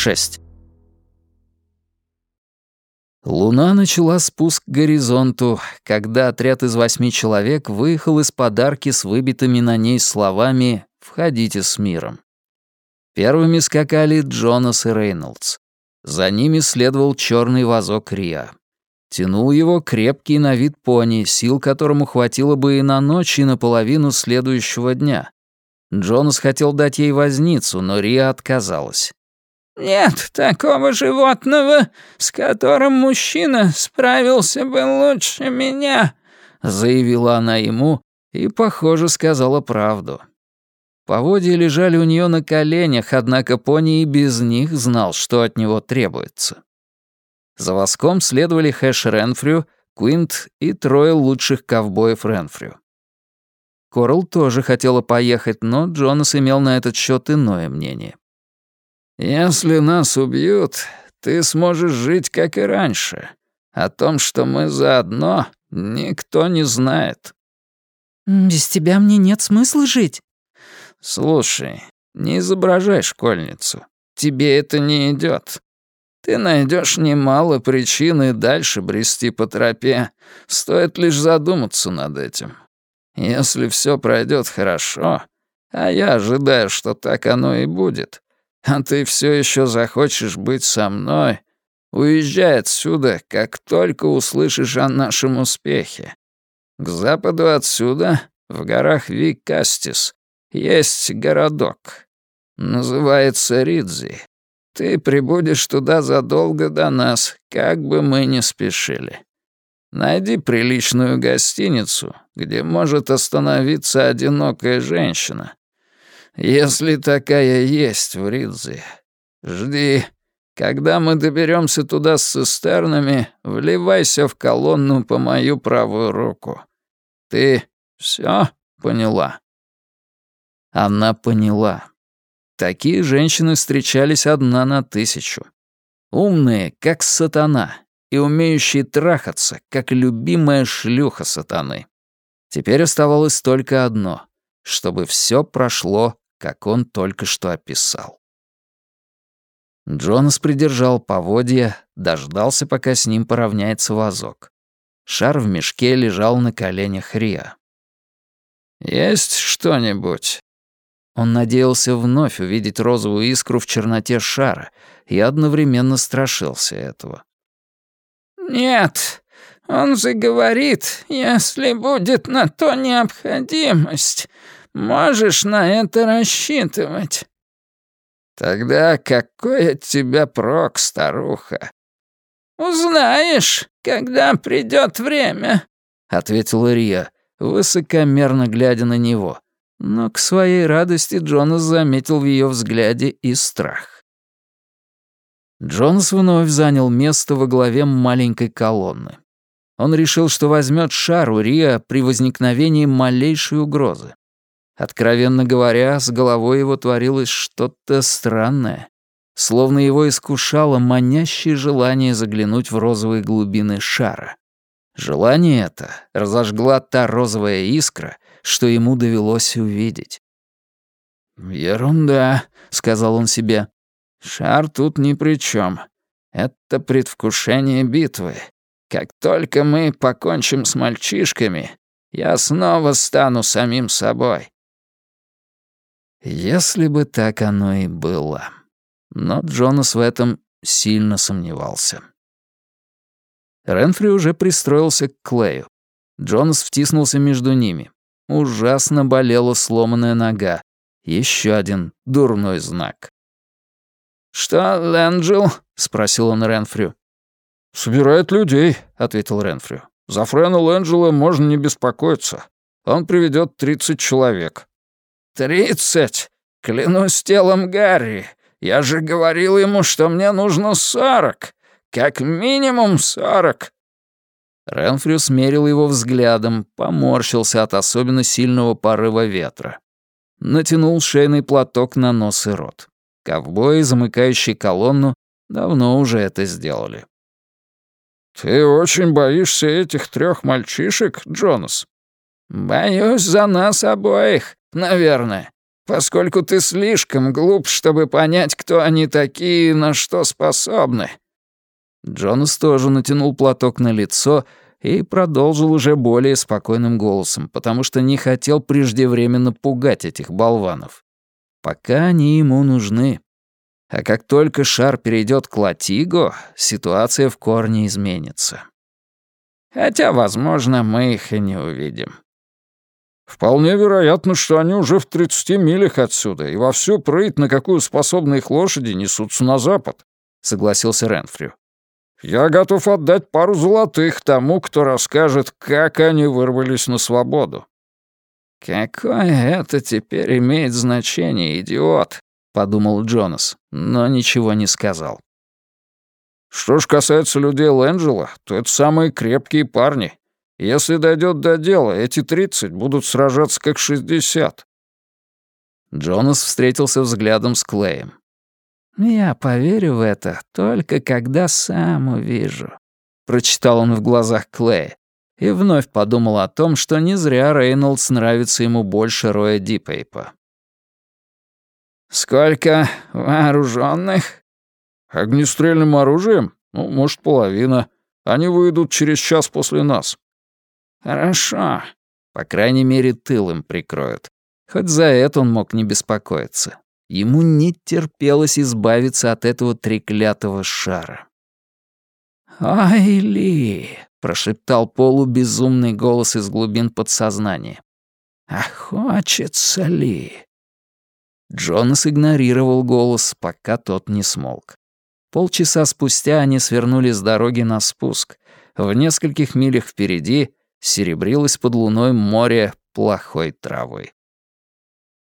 6. Луна начала спуск к горизонту, когда отряд из восьми человек выехал из подарки с выбитыми на ней словами «Входите с миром». Первыми скакали Джонас и Рейнольдс. За ними следовал черный вазок Риа. Тянул его крепкий на вид пони, сил которому хватило бы и на ночь, и на половину следующего дня. Джонас хотел дать ей возницу, но Риа отказалась. «Нет такого животного, с которым мужчина справился бы лучше меня», — заявила она ему и, похоже, сказала правду. Поводья лежали у нее на коленях, однако пони и без них знал, что от него требуется. За воском следовали Хэш Ренфрю, Куинт и трое лучших ковбоев Ренфрю. Корл тоже хотела поехать, но Джонас имел на этот счет иное мнение. «Если нас убьют, ты сможешь жить, как и раньше. О том, что мы заодно, никто не знает». «Без тебя мне нет смысла жить». «Слушай, не изображай школьницу. Тебе это не идет. Ты найдешь немало причин и дальше брести по тропе. Стоит лишь задуматься над этим. Если все пройдет хорошо, а я ожидаю, что так оно и будет, а ты все еще захочешь быть со мной, уезжай отсюда, как только услышишь о нашем успехе. К западу отсюда, в горах Викастис, есть городок. Называется Ридзи. Ты прибудешь туда задолго до нас, как бы мы ни спешили. Найди приличную гостиницу, где может остановиться одинокая женщина, если такая есть в Ридзе. Жди. Когда мы доберемся туда с цистернами, вливайся в колонну по мою правую руку. Ты все поняла?» Она поняла. Такие женщины встречались одна на тысячу. Умные, как сатана, и умеющие трахаться, как любимая шлюха сатаны. Теперь оставалось только одно — чтобы все прошло как он только что описал. Джонас придержал поводья, дождался, пока с ним поравняется вазок. Шар в мешке лежал на коленях Риа. «Есть что-нибудь?» Он надеялся вновь увидеть розовую искру в черноте шара и одновременно страшился этого. «Нет, он заговорит, если будет на то необходимость», Можешь на это рассчитывать». «Тогда какой от тебя прок, старуха?» «Узнаешь, когда придет время», — ответила Рия, высокомерно глядя на него. Но к своей радости Джонас заметил в ее взгляде и страх. Джонас вновь занял место во главе маленькой колонны. Он решил, что возьмет шар у Риа при возникновении малейшей угрозы. Откровенно говоря, с головой его творилось что-то странное, словно его искушало манящее желание заглянуть в розовые глубины шара. Желание это разожгла та розовая искра, что ему довелось увидеть. «Ерунда», — сказал он себе. «Шар тут ни при чем. Это предвкушение битвы. Как только мы покончим с мальчишками, я снова стану самим собой. Если бы так оно и было. Но Джонас в этом сильно сомневался. Ренфри уже пристроился к Клею. Джонас втиснулся между ними. Ужасно болела сломанная нога. Еще один дурной знак. «Что, Лэнджел?» — спросил он Ренфрю. «Собирает людей», — ответил Ренфрю. «За Френа Лэнджела можно не беспокоиться. Он приведет тридцать человек. «Тридцать! Клянусь телом Гарри! Я же говорил ему, что мне нужно сорок! Как минимум сорок!» Ренфрю смерил его взглядом, поморщился от особенно сильного порыва ветра. Натянул шейный платок на нос и рот. Ковбои, замыкающие колонну, давно уже это сделали. «Ты очень боишься этих трех мальчишек, Джонас?» «Боюсь за нас обоих, наверное. поскольку ты слишком глуп, чтобы понять, кто они такие и на что способны». Джонас тоже натянул платок на лицо и продолжил уже более спокойным голосом, потому что не хотел преждевременно пугать этих болванов. Пока они ему нужны. А как только шар перейдет к Латиго, ситуация в корне изменится. Хотя, возможно, мы их и не увидим. Вполне вероятно, что они уже в 30 милях отсюда и во всю прыть, на какую способны их лошади, несутся на запад, согласился Ренфрю. Я готов отдать пару золотых тому, кто расскажет, как они вырвались на свободу. «Какое это теперь имеет значение, идиот?» — подумал Джонас, но ничего не сказал. «Что ж касается людей Лэнджела, то это самые крепкие парни. Если дойдет до дела, эти тридцать будут сражаться как шестьдесят». Джонас встретился взглядом с Клеем. «Я поверю в это только когда сам увижу», — прочитал он в глазах Клея и вновь подумал о том, что не зря Рейнольдс нравится ему больше Роя Дипейпа. «Сколько вооруженных? «Огнестрельным оружием? Ну, может, половина. Они выйдут через час после нас». «Хорошо». По крайней мере, тыл им прикроют. Хоть за это он мог не беспокоиться. Ему не терпелось избавиться от этого треклятого шара. «Айли!» — прошептал полубезумный голос из глубин подсознания. «А хочется ли?» Джонас игнорировал голос, пока тот не смолк. Полчаса спустя они свернули с дороги на спуск. В нескольких милях впереди серебрилось под луной море плохой травы.